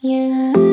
Yeah.